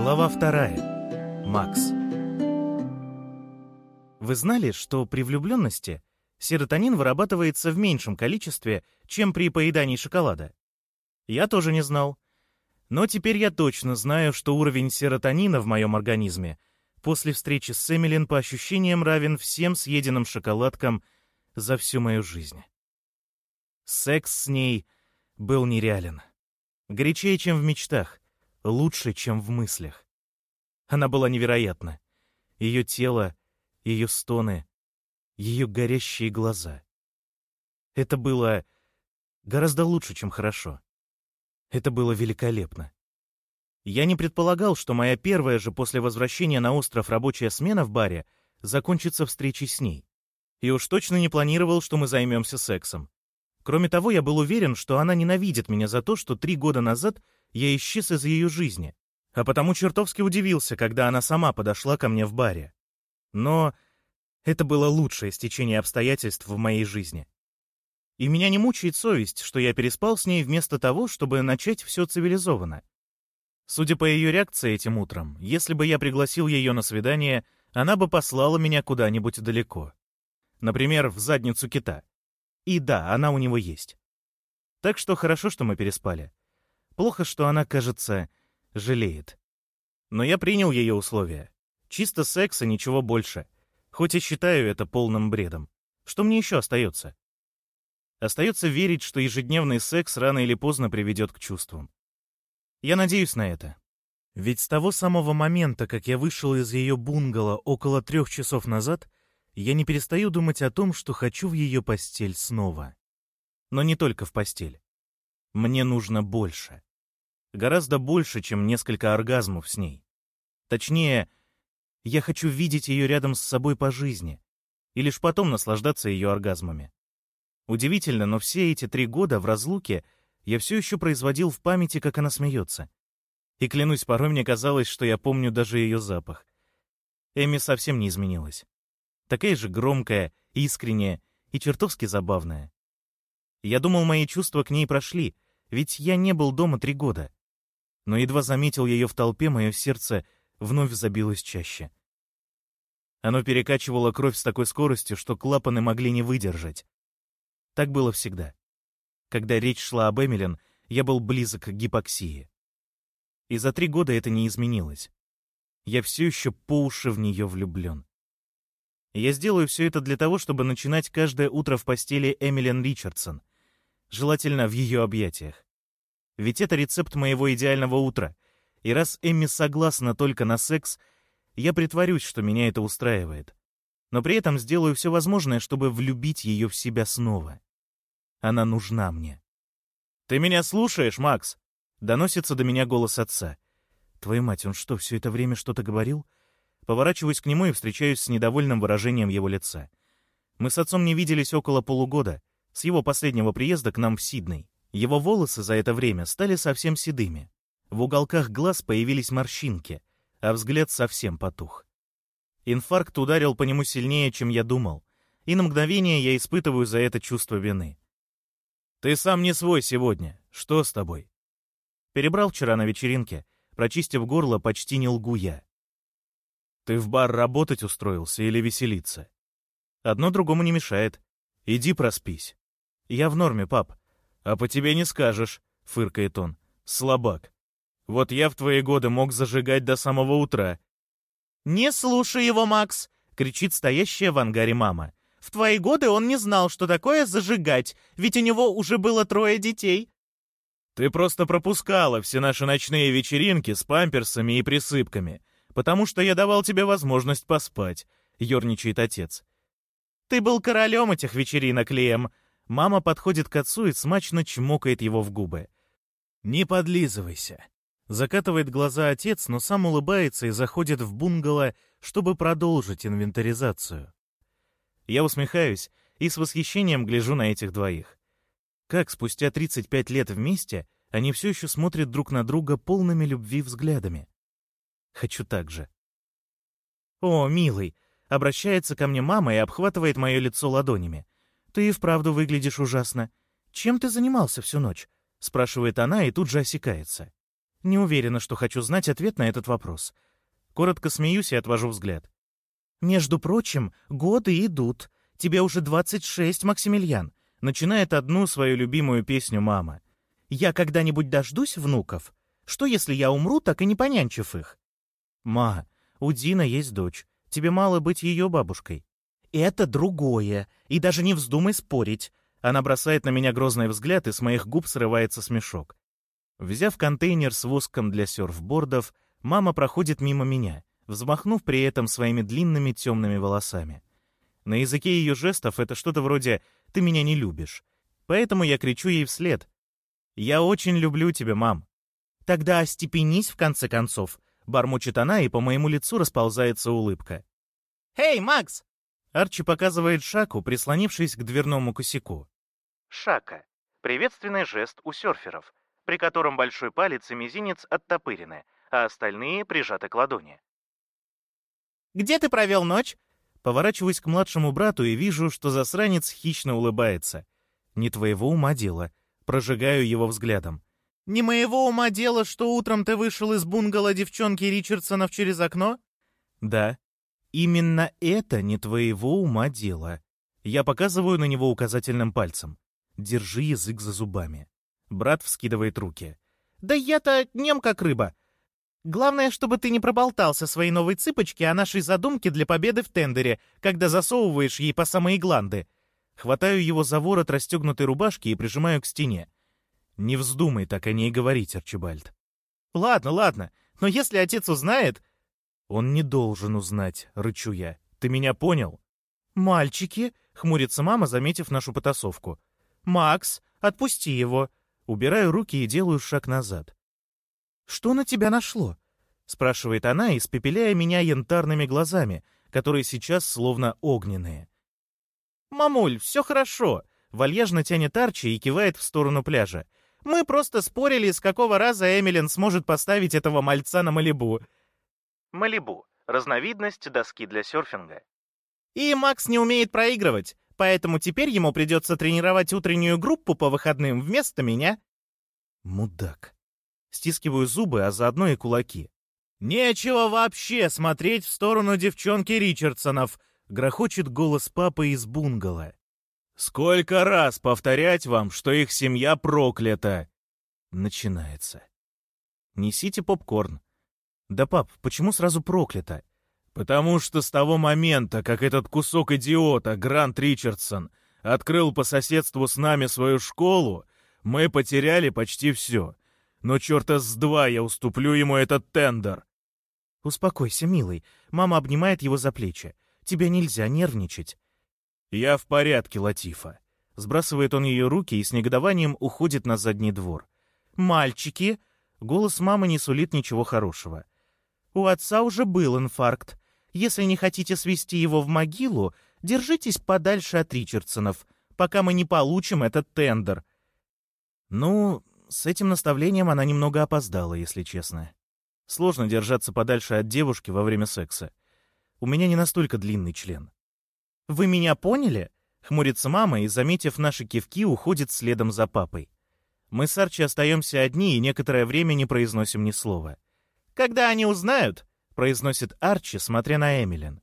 Глава вторая. Макс. Вы знали, что при влюбленности серотонин вырабатывается в меньшем количестве, чем при поедании шоколада? Я тоже не знал. Но теперь я точно знаю, что уровень серотонина в моем организме после встречи с Эмилин по ощущениям равен всем съеденным шоколадкам за всю мою жизнь. Секс с ней был нереален. Горячее, чем в мечтах, лучше, чем в мыслях. Она была невероятна. Ее тело, ее стоны, ее горящие глаза. Это было гораздо лучше, чем хорошо. Это было великолепно. Я не предполагал, что моя первая же после возвращения на остров рабочая смена в баре закончится встречей с ней. И уж точно не планировал, что мы займемся сексом. Кроме того, я был уверен, что она ненавидит меня за то, что три года назад я исчез из ее жизни, а потому чертовски удивился, когда она сама подошла ко мне в баре. Но это было лучшее стечение обстоятельств в моей жизни. И меня не мучает совесть, что я переспал с ней вместо того, чтобы начать все цивилизованно. Судя по ее реакции этим утром, если бы я пригласил ее на свидание, она бы послала меня куда-нибудь далеко. Например, в задницу кита. И да, она у него есть. Так что хорошо, что мы переспали. Плохо, что она, кажется, жалеет. Но я принял ее условия. Чисто секс и ничего больше. Хоть и считаю это полным бредом. Что мне еще остается? Остается верить, что ежедневный секс рано или поздно приведет к чувствам. Я надеюсь на это. Ведь с того самого момента, как я вышел из ее бунгало около трех часов назад, я не перестаю думать о том, что хочу в ее постель снова. Но не только в постель. Мне нужно больше. Гораздо больше, чем несколько оргазмов с ней. Точнее, я хочу видеть ее рядом с собой по жизни и лишь потом наслаждаться ее оргазмами. Удивительно, но все эти три года в разлуке я все еще производил в памяти, как она смеется. И клянусь, порой мне казалось, что я помню даже ее запах. Эми совсем не изменилась. Такая же громкая, искренняя и чертовски забавная. Я думал, мои чувства к ней прошли, ведь я не был дома три года но едва заметил ее в толпе, мое сердце вновь забилось чаще. Оно перекачивало кровь с такой скоростью, что клапаны могли не выдержать. Так было всегда. Когда речь шла об Эмилин, я был близок к гипоксии. И за три года это не изменилось. Я все еще по уши в нее влюблен. Я сделаю все это для того, чтобы начинать каждое утро в постели Эмилин Ричардсон, желательно в ее объятиях. Ведь это рецепт моего идеального утра. И раз Эмми согласна только на секс, я притворюсь, что меня это устраивает. Но при этом сделаю все возможное, чтобы влюбить ее в себя снова. Она нужна мне. «Ты меня слушаешь, Макс?» Доносится до меня голос отца. «Твою мать, он что, все это время что-то говорил?» Поворачиваюсь к нему и встречаюсь с недовольным выражением его лица. Мы с отцом не виделись около полугода, с его последнего приезда к нам в Сидней. Его волосы за это время стали совсем седыми. В уголках глаз появились морщинки, а взгляд совсем потух. Инфаркт ударил по нему сильнее, чем я думал, и на мгновение я испытываю за это чувство вины. «Ты сам не свой сегодня. Что с тобой?» Перебрал вчера на вечеринке, прочистив горло, почти не лгу я. «Ты в бар работать устроился или веселиться?» «Одно другому не мешает. Иди проспись». «Я в норме, пап. «А по тебе не скажешь», — фыркает он. «Слабак. Вот я в твои годы мог зажигать до самого утра». «Не слушай его, Макс!» — кричит стоящая в ангаре мама. «В твои годы он не знал, что такое зажигать, ведь у него уже было трое детей». «Ты просто пропускала все наши ночные вечеринки с памперсами и присыпками, потому что я давал тебе возможность поспать», — ерничает отец. «Ты был королем этих вечеринок, Лем», Мама подходит к отцу и смачно чмокает его в губы. «Не подлизывайся!» Закатывает глаза отец, но сам улыбается и заходит в бунгало, чтобы продолжить инвентаризацию. Я усмехаюсь и с восхищением гляжу на этих двоих. Как спустя 35 лет вместе они все еще смотрят друг на друга полными любви взглядами. Хочу так же. «О, милый!» — обращается ко мне мама и обхватывает мое лицо ладонями. «Ты и вправду выглядишь ужасно. Чем ты занимался всю ночь?» — спрашивает она и тут же осекается. Не уверена, что хочу знать ответ на этот вопрос. Коротко смеюсь и отвожу взгляд. «Между прочим, годы идут. Тебе уже 26, Максимилиан», — начинает одну свою любимую песню мама. «Я когда-нибудь дождусь внуков? Что, если я умру, так и не понянчив их?» «Ма, у Дина есть дочь. Тебе мало быть ее бабушкой». «Это другое. И даже не вздумай спорить». Она бросает на меня грозный взгляд, и с моих губ срывается смешок. Взяв контейнер с воском для серфбордов, мама проходит мимо меня, взмахнув при этом своими длинными темными волосами. На языке ее жестов это что-то вроде «ты меня не любишь». Поэтому я кричу ей вслед. «Я очень люблю тебя, мам». «Тогда остепенись, в конце концов», — бормочет она, и по моему лицу расползается улыбка. «Эй, Макс!» Арчи показывает Шаку, прислонившись к дверному косяку. Шака — приветственный жест у серферов, при котором большой палец и мизинец оттопырены, а остальные прижаты к ладони. «Где ты провел ночь?» Поворачиваюсь к младшему брату и вижу, что засранец хищно улыбается. «Не твоего ума дело». Прожигаю его взглядом. «Не моего ума дело, что утром ты вышел из бунгало девчонки Ричардсонов через окно?» «Да. Именно это не твоего ума дело». Я показываю на него указательным пальцем. Держи язык за зубами. Брат вскидывает руки. «Да я-то нем как рыба. Главное, чтобы ты не проболтался своей новой цыпочке о нашей задумке для победы в тендере, когда засовываешь ей по самые гланды». Хватаю его за ворот расстегнутой рубашки и прижимаю к стене. «Не вздумай так о ней говорить, Арчибальд». «Ладно, ладно, но если отец узнает...» «Он не должен узнать», — рычу я. «Ты меня понял?» «Мальчики», — хмурится мама, заметив нашу потасовку. «Макс, отпусти его». Убираю руки и делаю шаг назад. «Что на тебя нашло?» — спрашивает она, испепеляя меня янтарными глазами, которые сейчас словно огненные. «Мамуль, все хорошо», — вальяжно тянет Арчи и кивает в сторону пляжа. «Мы просто спорили, с какого раза Эмилин сможет поставить этого мальца на Малибу». Малибу — разновидность доски для серфинга. «И Макс не умеет проигрывать, поэтому теперь ему придется тренировать утреннюю группу по выходным вместо меня». Мудак. Стискиваю зубы, а заодно и кулаки. «Нечего вообще смотреть в сторону девчонки Ричардсонов!» — грохочет голос папы из бунгало. «Сколько раз повторять вам, что их семья проклята!» Начинается. «Несите попкорн». «Да, пап, почему сразу проклята?» «Потому что с того момента, как этот кусок идиота, Грант Ричардсон, открыл по соседству с нами свою школу, мы потеряли почти все. Но черта с два я уступлю ему этот тендер. Успокойся, милый. Мама обнимает его за плечи. Тебе нельзя нервничать. Я в порядке, Латифа. Сбрасывает он ее руки и с негодованием уходит на задний двор. «Мальчики!» Голос мамы не сулит ничего хорошего. «У отца уже был инфаркт. Если не хотите свести его в могилу, держитесь подальше от Ричардсонов, пока мы не получим этот тендер». «Ну, с этим наставлением она немного опоздала, если честно. Сложно держаться подальше от девушки во время секса. У меня не настолько длинный член. «Вы меня поняли?» — хмурится мама и, заметив наши кивки, уходит следом за папой. Мы с Арчи остаемся одни и некоторое время не произносим ни слова. «Когда они узнают?» — произносит Арчи, смотря на Эмилин.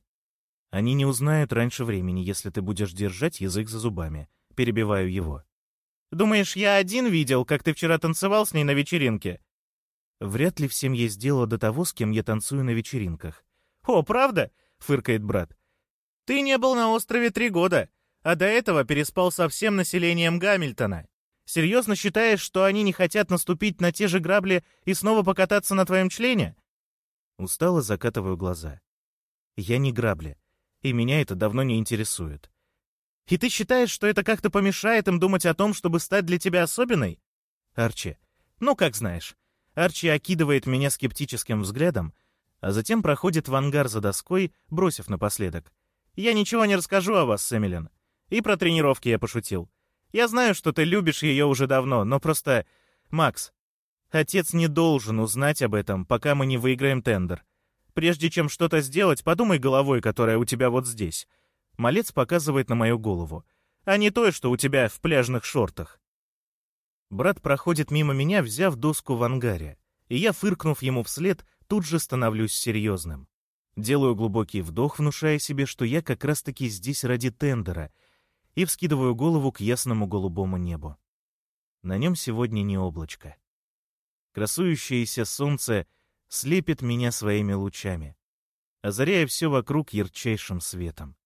«Они не узнают раньше времени, если ты будешь держать язык за зубами». Перебиваю его. Думаешь, я один видел, как ты вчера танцевал с ней на вечеринке?» «Вряд ли всем есть дело до того, с кем я танцую на вечеринках». «О, правда?» — фыркает брат. «Ты не был на острове три года, а до этого переспал со всем населением Гамильтона. Серьезно считаешь, что они не хотят наступить на те же грабли и снова покататься на твоем члене?» Устало закатываю глаза. «Я не грабли, и меня это давно не интересует. И ты считаешь, что это как-то помешает им думать о том, чтобы стать для тебя особенной? Арчи. Ну, как знаешь. Арчи окидывает меня скептическим взглядом, а затем проходит в ангар за доской, бросив напоследок. Я ничего не расскажу о вас, Сэмилин. И про тренировки я пошутил. Я знаю, что ты любишь ее уже давно, но просто... Макс, отец не должен узнать об этом, пока мы не выиграем тендер. Прежде чем что-то сделать, подумай головой, которая у тебя вот здесь. Малец показывает на мою голову. А не то, что у тебя в пляжных шортах. Брат проходит мимо меня, взяв доску в ангаре. и я, фыркнув ему вслед, тут же становлюсь серьезным. Делаю глубокий вдох, внушая себе, что я как раз-таки здесь ради тендера, и вскидываю голову к ясному голубому небу. На нем сегодня не облачко. Красующееся солнце слепит меня своими лучами, озаряя все вокруг ярчайшим светом.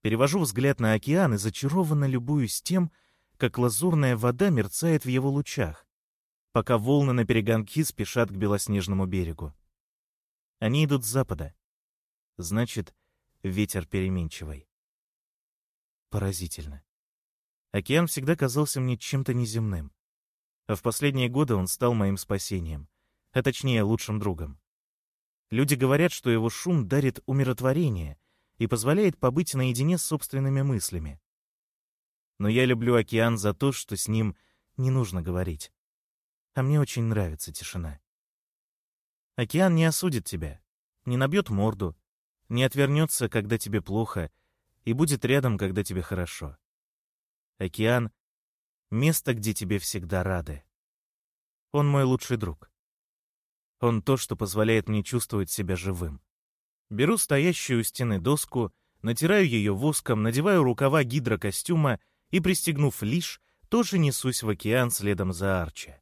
Перевожу взгляд на океан и зачарованно любуюсь тем, как лазурная вода мерцает в его лучах, пока волны на перегонки спешат к белоснежному берегу. Они идут с запада. Значит, ветер переменчивый. Поразительно. Океан всегда казался мне чем-то неземным. А в последние годы он стал моим спасением, а точнее лучшим другом. Люди говорят, что его шум дарит умиротворение и позволяет побыть наедине с собственными мыслями. Но я люблю океан за то, что с ним не нужно говорить. А мне очень нравится тишина. Океан не осудит тебя, не набьет морду, не отвернется, когда тебе плохо, и будет рядом, когда тебе хорошо. Океан — место, где тебе всегда рады. Он мой лучший друг. Он то, что позволяет мне чувствовать себя живым. Беру стоящую у стены доску, натираю ее воском, надеваю рукава гидрокостюма и, пристегнув лишь, тоже несусь в океан следом за Арчи.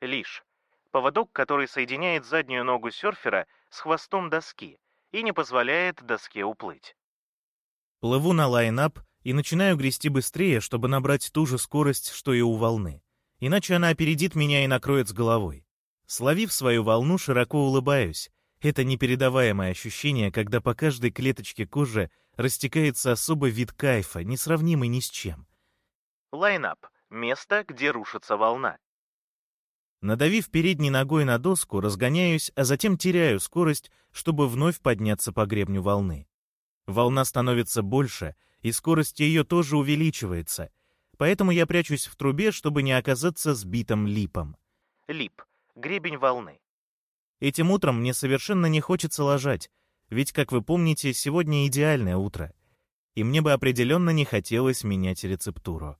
Лиш — поводок, который соединяет заднюю ногу серфера с хвостом доски и не позволяет доске уплыть. Плыву на лайнап и начинаю грести быстрее, чтобы набрать ту же скорость, что и у волны. Иначе она опередит меня и накроет с головой. Словив свою волну, широко улыбаюсь. Это непередаваемое ощущение, когда по каждой клеточке кожи растекается особый вид кайфа, несравнимый ни с чем. Лайнап — место, где рушится волна. Надавив передней ногой на доску, разгоняюсь, а затем теряю скорость, чтобы вновь подняться по гребню волны. Волна становится больше, и скорость ее тоже увеличивается, поэтому я прячусь в трубе, чтобы не оказаться сбитым липом. Лип — гребень волны. Этим утром мне совершенно не хочется ложать, ведь, как вы помните, сегодня идеальное утро, и мне бы определенно не хотелось менять рецептуру.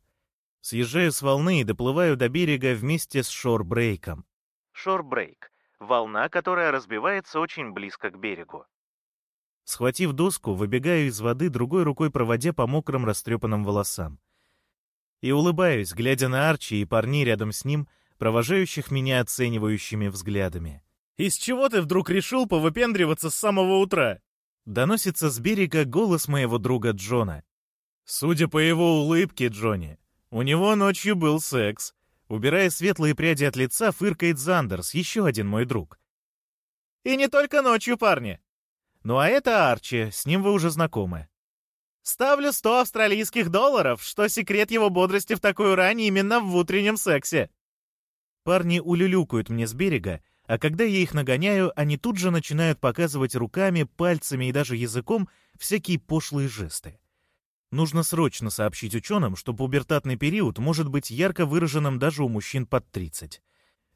Съезжаю с волны и доплываю до берега вместе с шорбрейком. Шорбрейк — волна, которая разбивается очень близко к берегу. Схватив доску, выбегаю из воды, другой рукой проводя по мокрым растрепанным волосам. И улыбаюсь, глядя на Арчи и парней рядом с ним, провожающих меня оценивающими взглядами. «Из чего ты вдруг решил повыпендриваться с самого утра?» Доносится с берега голос моего друга Джона. Судя по его улыбке, Джонни, у него ночью был секс. Убирая светлые пряди от лица, фыркает Зандерс, еще один мой друг. «И не только ночью, парни!» Ну а это Арчи, с ним вы уже знакомы. Ставлю 100 австралийских долларов, что секрет его бодрости в такой ране именно в утреннем сексе. Парни улюлюкают мне с берега, а когда я их нагоняю, они тут же начинают показывать руками, пальцами и даже языком всякие пошлые жесты. Нужно срочно сообщить ученым, что пубертатный период может быть ярко выраженным даже у мужчин под 30.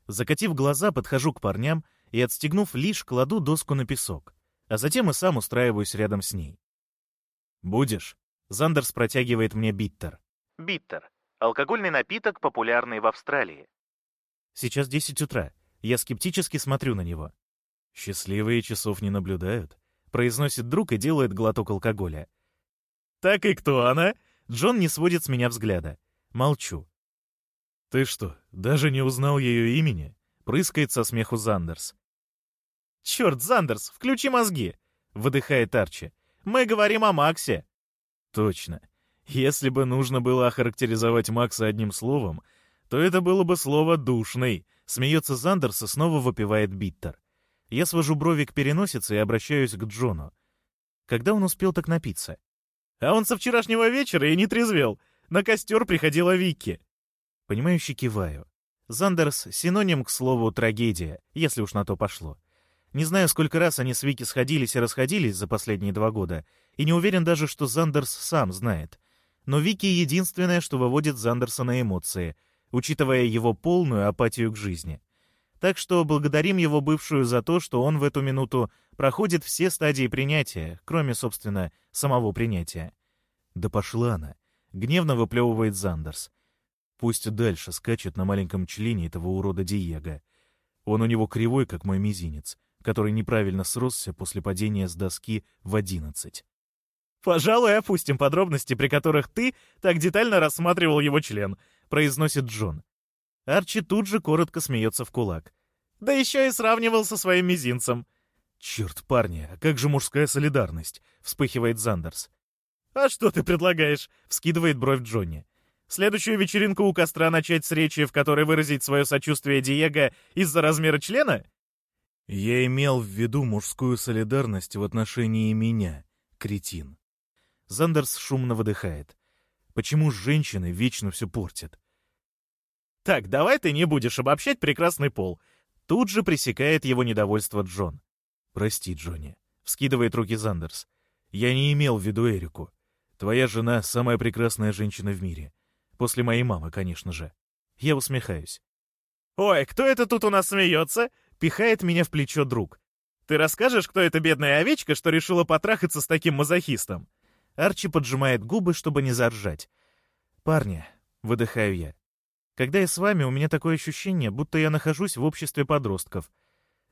Закатив глаза, подхожу к парням и, отстегнув лишь, кладу доску на песок а затем и сам устраиваюсь рядом с ней. «Будешь?» Зандерс протягивает мне биттер. Биттер — алкогольный напиток, популярный в Австралии. Сейчас 10 утра. Я скептически смотрю на него. «Счастливые часов не наблюдают», — произносит друг и делает глоток алкоголя. «Так и кто она?» Джон не сводит с меня взгляда. Молчу. «Ты что, даже не узнал ее имени?» — прыскает со смеху Зандерс. «Черт, Зандерс, включи мозги!» — выдыхает Арчи. «Мы говорим о Максе!» «Точно. Если бы нужно было охарактеризовать Макса одним словом, то это было бы слово «душный», — смеется Зандерс и снова выпивает биттер. Я свожу брови к переносице и обращаюсь к Джону. Когда он успел так напиться? А он со вчерашнего вечера и не трезвел. На костер приходила Вики. Понимающе киваю. Зандерс — синоним к слову «трагедия», если уж на то пошло. Не знаю, сколько раз они с Вики сходились и расходились за последние два года, и не уверен даже, что Зандерс сам знает. Но Вики — единственное, что выводит Зандерса на эмоции, учитывая его полную апатию к жизни. Так что благодарим его бывшую за то, что он в эту минуту проходит все стадии принятия, кроме, собственно, самого принятия. «Да пошла она!» — гневно выплевывает Зандерс. Пусть дальше скачет на маленьком члене этого урода Диего. Он у него кривой, как мой мизинец, который неправильно сросся после падения с доски в одиннадцать. «Пожалуй, опустим подробности, при которых ты так детально рассматривал его член», — произносит Джон. Арчи тут же коротко смеется в кулак. «Да еще и сравнивал со своим мизинцем». «Черт, парни, а как же мужская солидарность?» — вспыхивает Зандерс. «А что ты предлагаешь?» — вскидывает бровь Джонни. «Следующую вечеринку у костра начать с речи, в которой выразить свое сочувствие Диего из-за размера члена?» «Я имел в виду мужскую солидарность в отношении меня, кретин». Зандерс шумно выдыхает. «Почему женщины вечно все портят?» «Так, давай ты не будешь обобщать прекрасный пол». Тут же пресекает его недовольство Джон. «Прости, Джонни», — вскидывает руки Зандерс. «Я не имел в виду Эрику. Твоя жена — самая прекрасная женщина в мире. После моей мамы, конечно же». Я усмехаюсь. «Ой, кто это тут у нас смеется?» — пихает меня в плечо друг. «Ты расскажешь, кто эта бедная овечка, что решила потрахаться с таким мазохистом?» Арчи поджимает губы, чтобы не заржать. «Парни», — выдыхаю я, — «когда я с вами, у меня такое ощущение, будто я нахожусь в обществе подростков.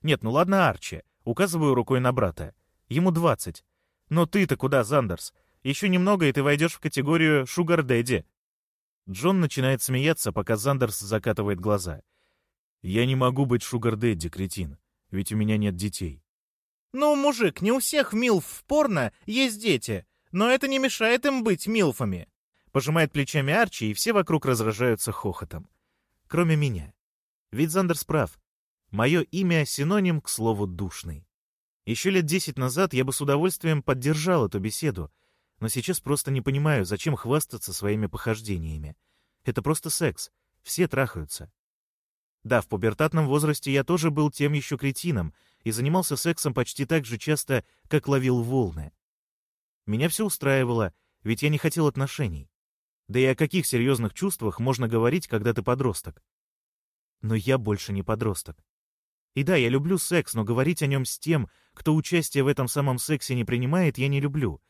Нет, ну ладно, Арчи, указываю рукой на брата. Ему двадцать. Но ты-то куда, Зандерс? Еще немного, и ты войдешь в категорию «Шугар Дэдди». Джон начинает смеяться, пока Зандерс закатывает глаза. «Я не могу быть Шугар Дэдди, кретин, ведь у меня нет детей». «Ну, мужик, не у всех милф в порно есть дети», но это не мешает им быть милфами. Пожимает плечами Арчи, и все вокруг разражаются хохотом. Кроме меня. Ведь Зандерс прав. Мое имя — синоним к слову «душный». Еще лет десять назад я бы с удовольствием поддержал эту беседу, но сейчас просто не понимаю, зачем хвастаться своими похождениями. Это просто секс. Все трахаются. Да, в пубертатном возрасте я тоже был тем еще кретином и занимался сексом почти так же часто, как ловил волны. Меня все устраивало, ведь я не хотел отношений. Да и о каких серьезных чувствах можно говорить, когда ты подросток? Но я больше не подросток. И да, я люблю секс, но говорить о нем с тем, кто участие в этом самом сексе не принимает, я не люблю.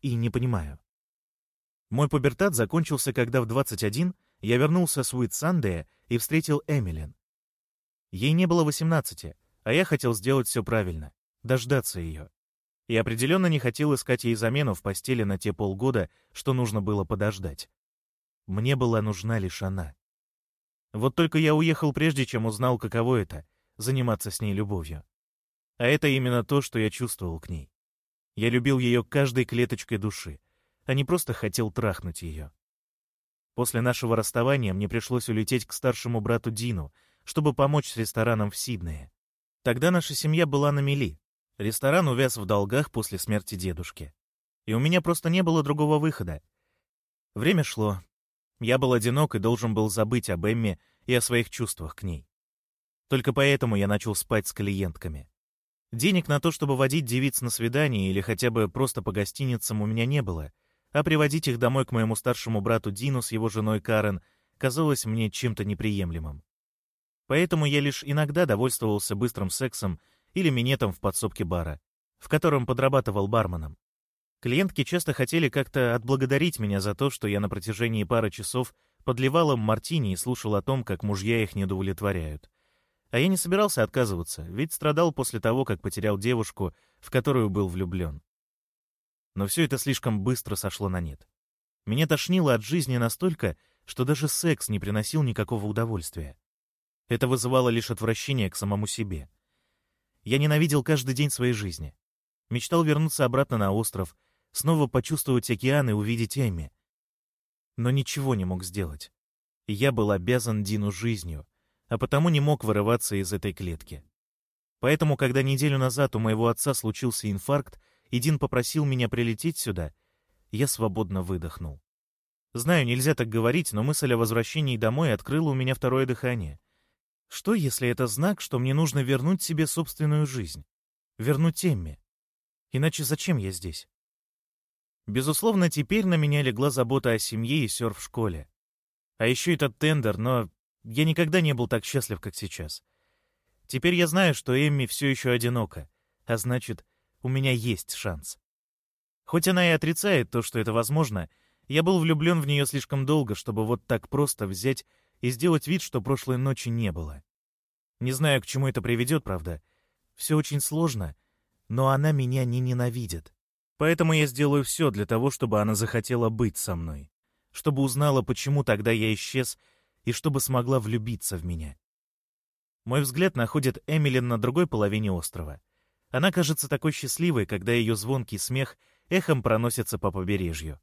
И не понимаю. Мой пубертат закончился, когда в 21 я вернулся с Уит Сандея и встретил Эмилин. Ей не было 18, а я хотел сделать все правильно, дождаться ее и определенно не хотел искать ей замену в постели на те полгода, что нужно было подождать. Мне была нужна лишь она. Вот только я уехал прежде, чем узнал, каково это — заниматься с ней любовью. А это именно то, что я чувствовал к ней. Я любил ее каждой клеточкой души, а не просто хотел трахнуть ее. После нашего расставания мне пришлось улететь к старшему брату Дину, чтобы помочь с рестораном в Сиднее. Тогда наша семья была на мели, Ресторан увяз в долгах после смерти дедушки. И у меня просто не было другого выхода. Время шло. Я был одинок и должен был забыть об Эмме и о своих чувствах к ней. Только поэтому я начал спать с клиентками. Денег на то, чтобы водить девиц на свидание или хотя бы просто по гостиницам у меня не было, а приводить их домой к моему старшему брату Дину с его женой Карен казалось мне чем-то неприемлемым. Поэтому я лишь иногда довольствовался быстрым сексом или минетом в подсобке бара, в котором подрабатывал барменом. Клиентки часто хотели как-то отблагодарить меня за то, что я на протяжении пары часов подливал им мартини и слушал о том, как мужья их не удовлетворяют. А я не собирался отказываться, ведь страдал после того, как потерял девушку, в которую был влюблен. Но все это слишком быстро сошло на нет. Меня тошнило от жизни настолько, что даже секс не приносил никакого удовольствия. Это вызывало лишь отвращение к самому себе. Я ненавидел каждый день своей жизни. Мечтал вернуться обратно на остров, снова почувствовать океан и увидеть Эмми. Но ничего не мог сделать. я был обязан Дину жизнью, а потому не мог вырываться из этой клетки. Поэтому, когда неделю назад у моего отца случился инфаркт, и Дин попросил меня прилететь сюда, я свободно выдохнул. Знаю, нельзя так говорить, но мысль о возвращении домой открыла у меня второе дыхание — что, если это знак, что мне нужно вернуть себе собственную жизнь? Вернуть Эмми? Иначе зачем я здесь? Безусловно, теперь на меня легла забота о семье и серф-школе. А еще этот тендер, но я никогда не был так счастлив, как сейчас. Теперь я знаю, что Эмми все еще одинока, а значит, у меня есть шанс. Хоть она и отрицает то, что это возможно, я был влюблен в нее слишком долго, чтобы вот так просто взять и сделать вид, что прошлой ночи не было. Не знаю, к чему это приведет, правда. Все очень сложно, но она меня не ненавидит. Поэтому я сделаю все для того, чтобы она захотела быть со мной. Чтобы узнала, почему тогда я исчез, и чтобы смогла влюбиться в меня. Мой взгляд находит Эмилин на другой половине острова. Она кажется такой счастливой, когда ее звонкий смех эхом проносится по побережью.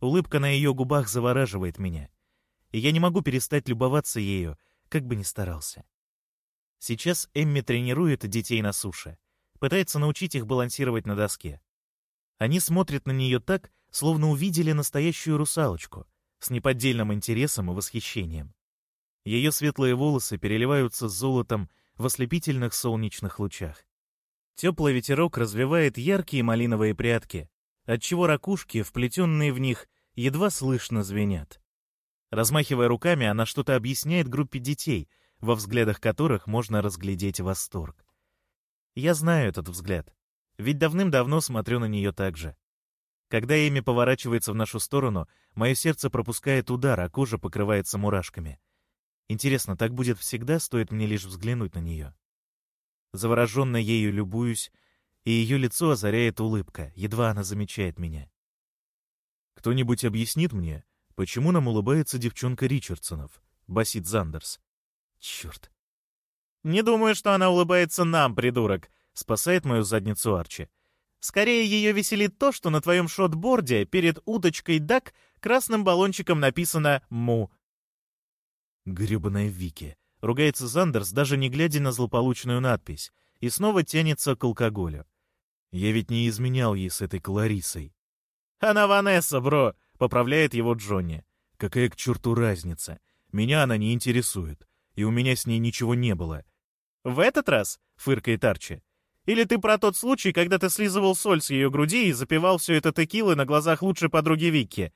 Улыбка на ее губах завораживает меня, и я не могу перестать любоваться ею, как бы ни старался. Сейчас Эмми тренирует детей на суше, пытается научить их балансировать на доске. Они смотрят на нее так, словно увидели настоящую русалочку, с неподдельным интересом и восхищением. Ее светлые волосы переливаются золотом в ослепительных солнечных лучах. Теплый ветерок развивает яркие малиновые прядки, отчего ракушки, вплетенные в них, едва слышно звенят. Размахивая руками, она что-то объясняет группе детей, во взглядах которых можно разглядеть восторг. Я знаю этот взгляд, ведь давным-давно смотрю на нее так же. Когда Эми поворачивается в нашу сторону, мое сердце пропускает удар, а кожа покрывается мурашками. Интересно, так будет всегда, стоит мне лишь взглянуть на нее? Завороженно ею любуюсь, и ее лицо озаряет улыбка, едва она замечает меня. «Кто-нибудь объяснит мне, почему нам улыбается девчонка Ричардсонов?» — басит Зандерс. «Черт!» «Не думаю, что она улыбается нам, придурок!» — спасает мою задницу Арчи. Скорее ее веселит то, что на твоем шотборде перед уточкой Дак красным баллончиком написано «Му». Гребаная Вики. Ругается Зандерс, даже не глядя на злополучную надпись, и снова тянется к алкоголю. Я ведь не изменял ей с этой Кларисой. «Она Ванесса, бро!» — поправляет его Джонни. «Какая к черту разница? Меня она не интересует, и у меня с ней ничего не было». «В этот раз?» — фыркает Арчи. Или ты про тот случай, когда ты слизывал соль с ее груди и запивал все это текилой на глазах лучшей подруги Вики?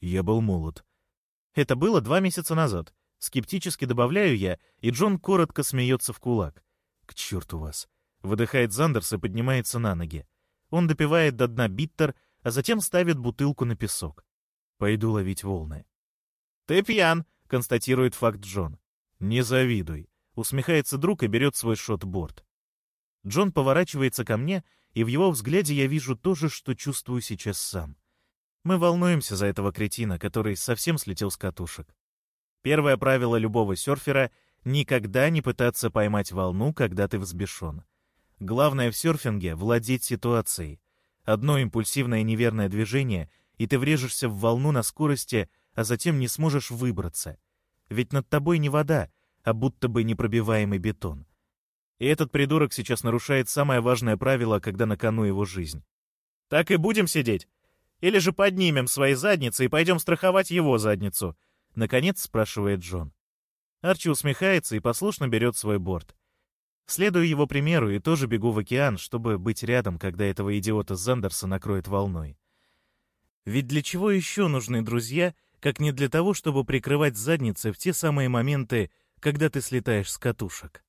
Я был молод. Это было два месяца назад. Скептически добавляю я, и Джон коротко смеется в кулак. «К черту вас!» — выдыхает Зандерс и поднимается на ноги. Он допивает до дна биттер, а затем ставит бутылку на песок. «Пойду ловить волны». «Ты пьян», — констатирует факт Джон. «Не завидуй», — усмехается друг и берет свой шот-борд. Джон поворачивается ко мне, и в его взгляде я вижу то же, что чувствую сейчас сам. Мы волнуемся за этого кретина, который совсем слетел с катушек. Первое правило любого серфера — никогда не пытаться поймать волну, когда ты взбешен. Главное в серфинге — владеть ситуацией. Одно импульсивное неверное движение, и ты врежешься в волну на скорости, а затем не сможешь выбраться. Ведь над тобой не вода, а будто бы непробиваемый бетон. И этот придурок сейчас нарушает самое важное правило, когда на кону его жизнь. Так и будем сидеть? Или же поднимем свои задницы и пойдем страховать его задницу? Наконец спрашивает Джон. Арчи усмехается и послушно берет свой борт. Следую его примеру и тоже бегу в океан, чтобы быть рядом, когда этого идиота Зандерса накроет волной. Ведь для чего еще нужны друзья, как не для того, чтобы прикрывать задницы в те самые моменты, когда ты слетаешь с катушек?